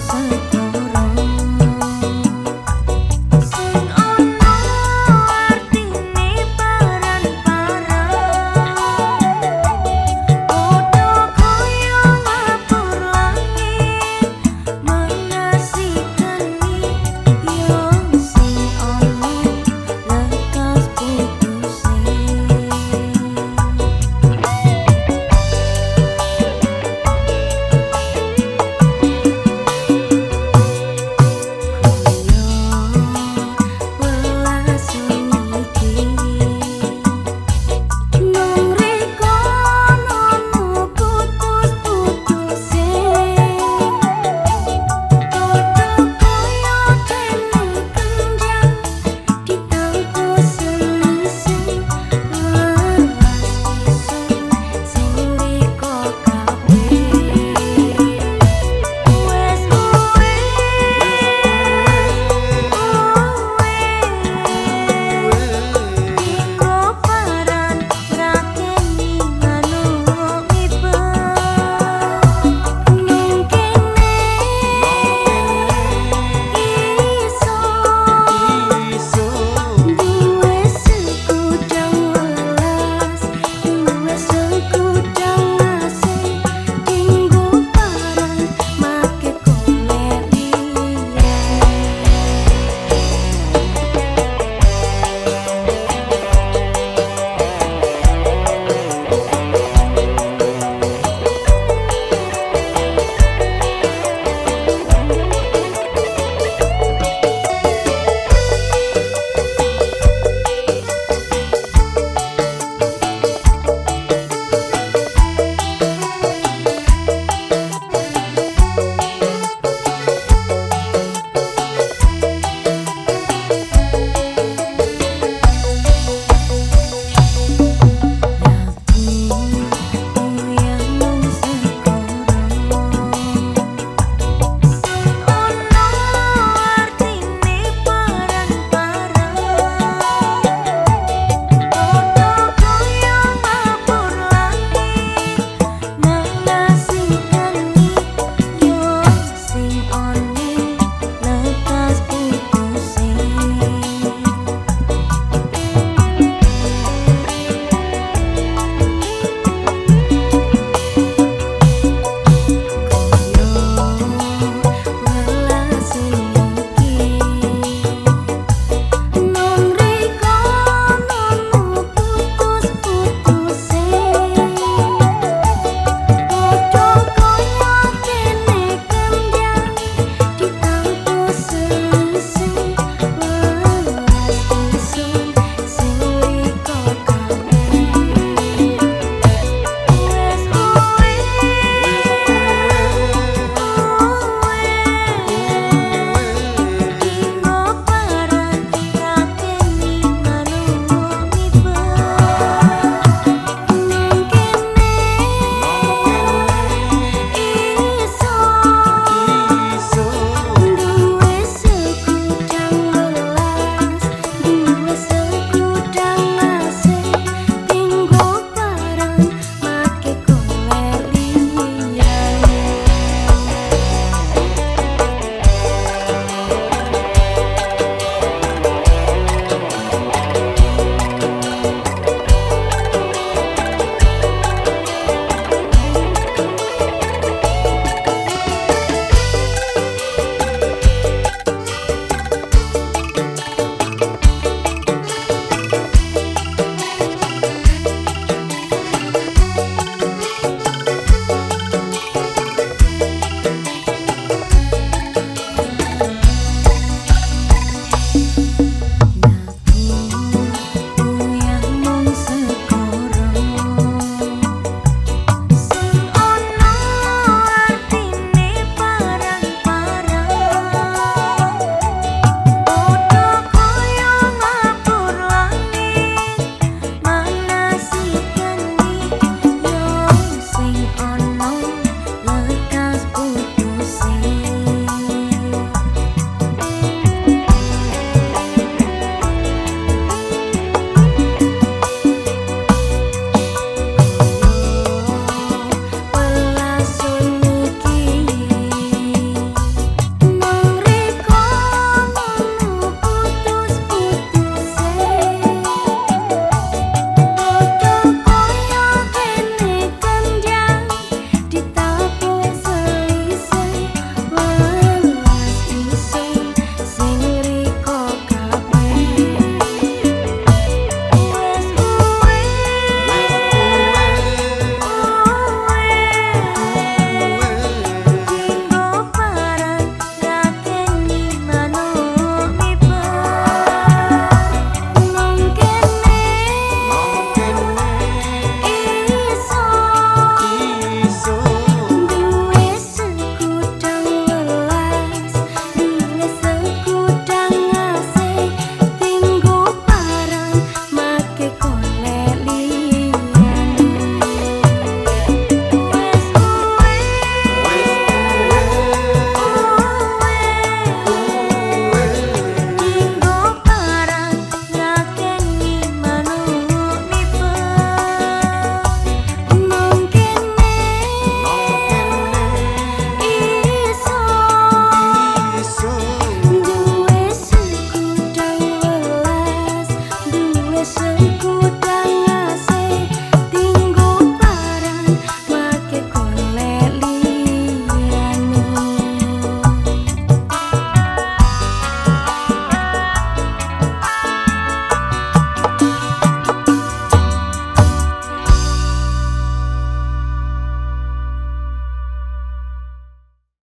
sun.